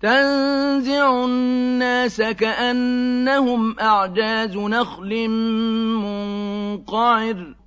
تنزع الناس كأنهم أعجاز نخل منقعر.